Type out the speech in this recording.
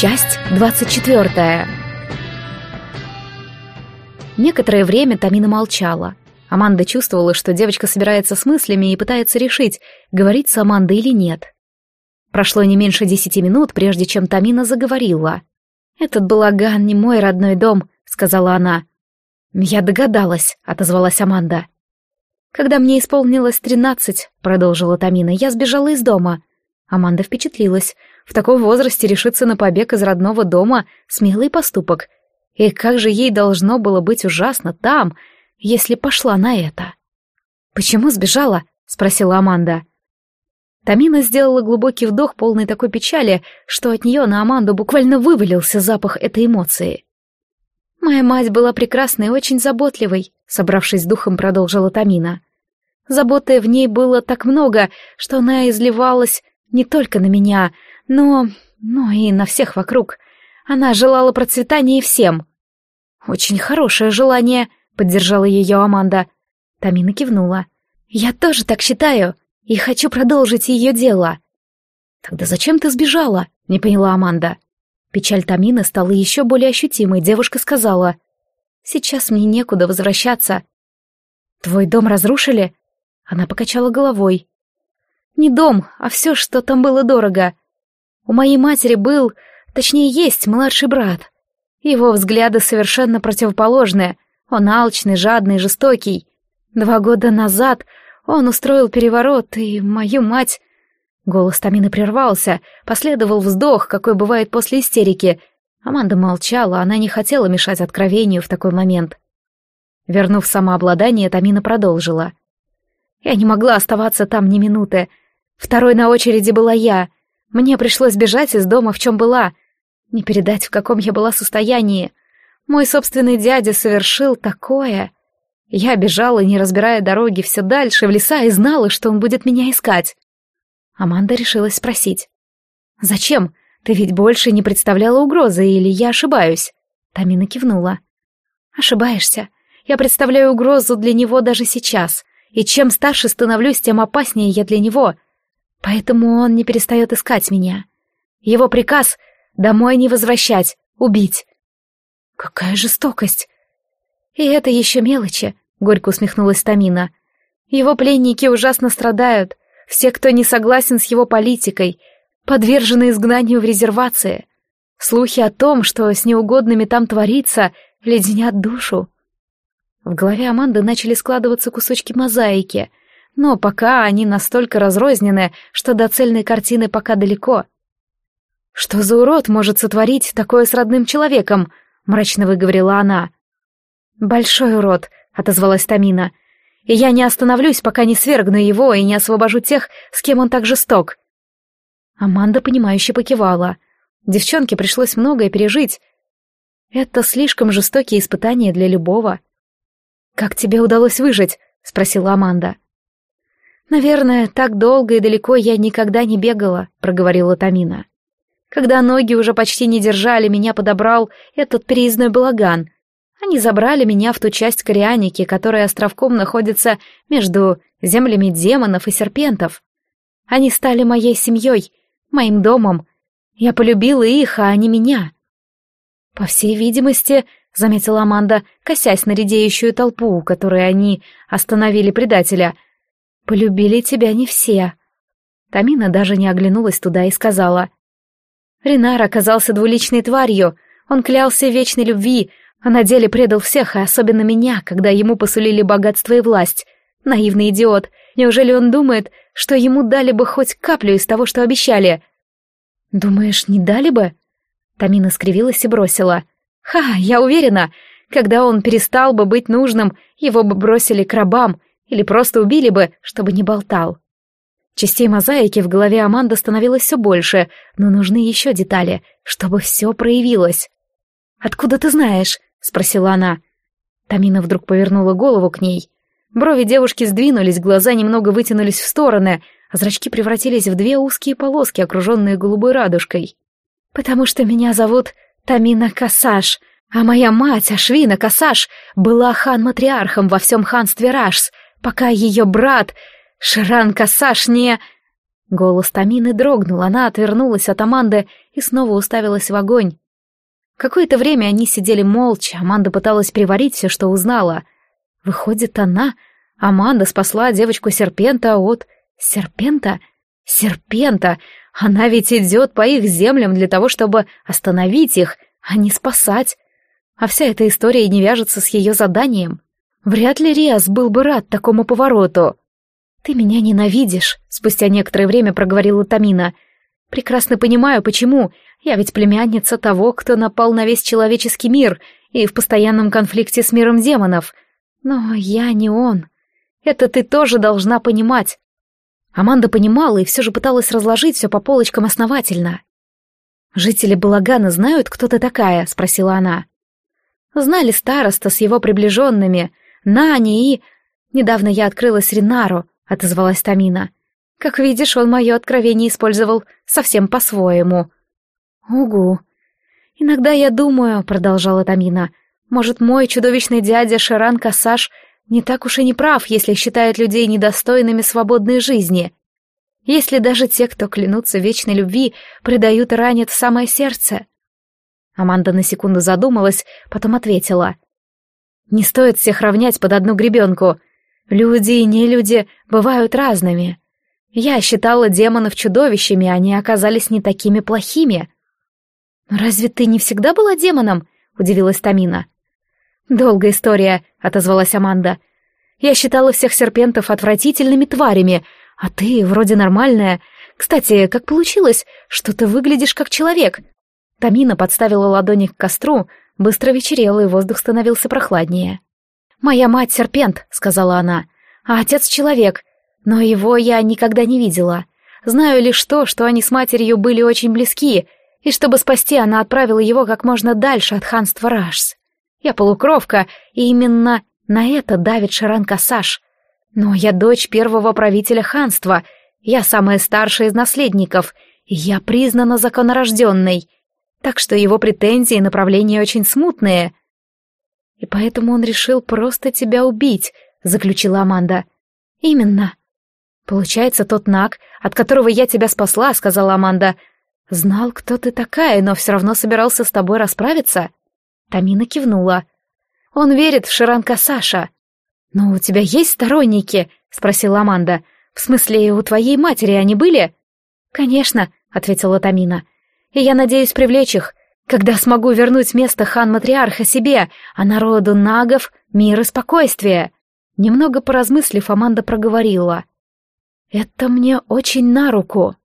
Часть двадцать четвертая. Некоторое время Тамина молчала. Аманда чувствовала, что девочка собирается с мыслями и пытается решить, говорить с Амандой или нет. Прошло не меньше десяти минут, прежде чем Тамина заговорила. «Этот балаган не мой родной дом», — сказала она. «Я догадалась», — отозвалась Аманда. «Когда мне исполнилось тринадцать», — продолжила Тамина, — «я сбежала из дома». Аманда впечатлилась. В таком возрасте решиться на побег из родного дома — смелый поступок. И как же ей должно было быть ужасно там, если пошла на это? «Почему сбежала?» — спросила Аманда. Тамина сделала глубокий вдох, полный такой печали, что от нее на Аманду буквально вывалился запах этой эмоции. «Моя мать была прекрасной и очень заботливой», — собравшись духом, продолжила Тамина. Заботы в ней было так много, что она изливалась не только на меня, но... но и на всех вокруг. Она желала процветания всем. «Очень хорошее желание», — поддержала ее Аманда. Тамина кивнула. «Я тоже так считаю, и хочу продолжить ее дело». «Тогда зачем ты сбежала?» — не поняла Аманда. Печаль Тамины стала еще более ощутимой, девушка сказала. «Сейчас мне некуда возвращаться». «Твой дом разрушили?» Она покачала головой. «Не дом, а все, что там было дорого. У моей матери был, точнее есть, младший брат. Его взгляды совершенно противоположные. Он алчный, жадный, жестокий. Два года назад он устроил переворот, и мою мать... Голос Тамины прервался, последовал вздох, какой бывает после истерики. Аманда молчала, она не хотела мешать откровению в такой момент. Вернув самообладание, Тамина продолжила. «Я не могла оставаться там ни минуты. Второй на очереди была я. Мне пришлось бежать из дома, в чем была. Не передать, в каком я была состоянии. Мой собственный дядя совершил такое. Я бежала, не разбирая дороги, все дальше, в леса, и знала, что он будет меня искать. Аманда решилась спросить. «Зачем? Ты ведь больше не представляла угрозы, или я ошибаюсь?» Тамина кивнула. «Ошибаешься. Я представляю угрозу для него даже сейчас. И чем старше становлюсь, тем опаснее я для него. Поэтому он не перестает искать меня. Его приказ — домой не возвращать, убить. Какая жестокость! И это еще мелочи, — горько усмехнулась Тамина. Его пленники ужасно страдают, все, кто не согласен с его политикой, подвержены изгнанию в резервации. Слухи о том, что с неугодными там творится, леденят душу. В голове Аманды начали складываться кусочки мозаики — но пока они настолько разрознены, что до цельной картины пока далеко. «Что за урод может сотворить такое с родным человеком?» — мрачно выговорила она. «Большой урод», — отозвалась Тамина. «И я не остановлюсь, пока не свергну его и не освобожу тех, с кем он так жесток». Аманда, понимающе покивала. Девчонке пришлось многое пережить. Это слишком жестокие испытания для любого. «Как тебе удалось выжить?» — спросила Аманда. «Наверное, так долго и далеко я никогда не бегала», — проговорила Тамина. «Когда ноги уже почти не держали, меня подобрал этот переездной балаган. Они забрали меня в ту часть Корианики, которая островком находится между землями демонов и серпентов. Они стали моей семьей, моим домом. Я полюбила их, а они меня». «По всей видимости», — заметила Аманда, косясь на редеющую толпу, которой они остановили предателя — Полюбили тебя не все. Тамина даже не оглянулась туда и сказала. Ренар оказался двуличной тварью. Он клялся вечной любви, а на деле предал всех, и особенно меня, когда ему посулили богатство и власть. Наивный идиот. Неужели он думает, что ему дали бы хоть каплю из того, что обещали? Думаешь, не дали бы? Тамина скривилась и бросила. Ха, я уверена, когда он перестал бы быть нужным, его бы бросили к рабам, или просто убили бы, чтобы не болтал. Частей мозаики в голове Аманды становилось все больше, но нужны еще детали, чтобы все проявилось. «Откуда ты знаешь?» — спросила она. Тамина вдруг повернула голову к ней. Брови девушки сдвинулись, глаза немного вытянулись в стороны, а зрачки превратились в две узкие полоски, окруженные голубой радужкой. «Потому что меня зовут Тамина Касаш, а моя мать, Ашвина Касаш, была хан-матриархом во всем ханстве Рашс, пока ее брат Шран Касаш не... Голос Тамины дрогнул, она отвернулась от Аманды и снова уставилась в огонь. Какое-то время они сидели молча, Аманда пыталась переварить все, что узнала. Выходит, она, Аманда, спасла девочку Серпента от... Серпента? Серпента! Она ведь идет по их землям для того, чтобы остановить их, а не спасать. А вся эта история не вяжется с ее заданием. Вряд ли Риас был бы рад такому повороту. «Ты меня ненавидишь», — спустя некоторое время проговорила Тамина. «Прекрасно понимаю, почему. Я ведь племянница того, кто напал на весь человеческий мир и в постоянном конфликте с миром демонов. Но я не он. Это ты тоже должна понимать». Аманда понимала и все же пыталась разложить все по полочкам основательно. «Жители Балагана знают, кто ты такая?» — спросила она. «Знали староста с его приближенными, Нани и...» «Недавно я открыла Ринару, — отозвалась Тамина. «Как видишь, он мое откровение использовал совсем по-своему». «Угу». «Иногда я думаю», — продолжала Тамина, «может, мой чудовищный дядя Ширан Кассаш не так уж и не прав, если считает людей недостойными свободной жизни. Если даже те, кто клянутся вечной любви, предают и ранят в самое сердце». Аманда на секунду задумалась, потом ответила. «Не стоит всех равнять под одну гребенку. Люди и нелюди бывают разными. Я считала демонов чудовищами, они оказались не такими плохими. «Разве ты не всегда была демоном?» — удивилась Тамина. «Долгая история», — отозвалась Аманда. «Я считала всех серпентов отвратительными тварями, а ты вроде нормальная. Кстати, как получилось, что ты выглядишь как человек?» Тамина подставила ладони к костру, быстро вечерело, и воздух становился прохладнее. «Моя мать серпент», — сказала она, — «а отец человек, но его я никогда не видела. Знаю лишь то, что они с матерью были очень близки, и чтобы спасти, она отправила его как можно дальше от ханства Рашс. Я полукровка, и именно на это давит Шаран Касаш. Но я дочь первого правителя ханства, я самая старшая из наследников, и я признана законорожденной, так что его претензии и направления очень смутные — «И поэтому он решил просто тебя убить», — заключила Аманда. «Именно». «Получается, тот Наг, от которого я тебя спасла», — сказала Аманда, — «знал, кто ты такая, но все равно собирался с тобой расправиться». Тамина кивнула. «Он верит в Ширанка Саша». «Но у тебя есть сторонники?» — спросила Аманда. «В смысле, у твоей матери они были?» «Конечно», — ответила Тамина. «И я надеюсь привлечь их. Когда смогу вернуть место хан-матриарха себе, а народу нагов мир и спокойствие?» Немного поразмыслив, Аманда проговорила. «Это мне очень на руку».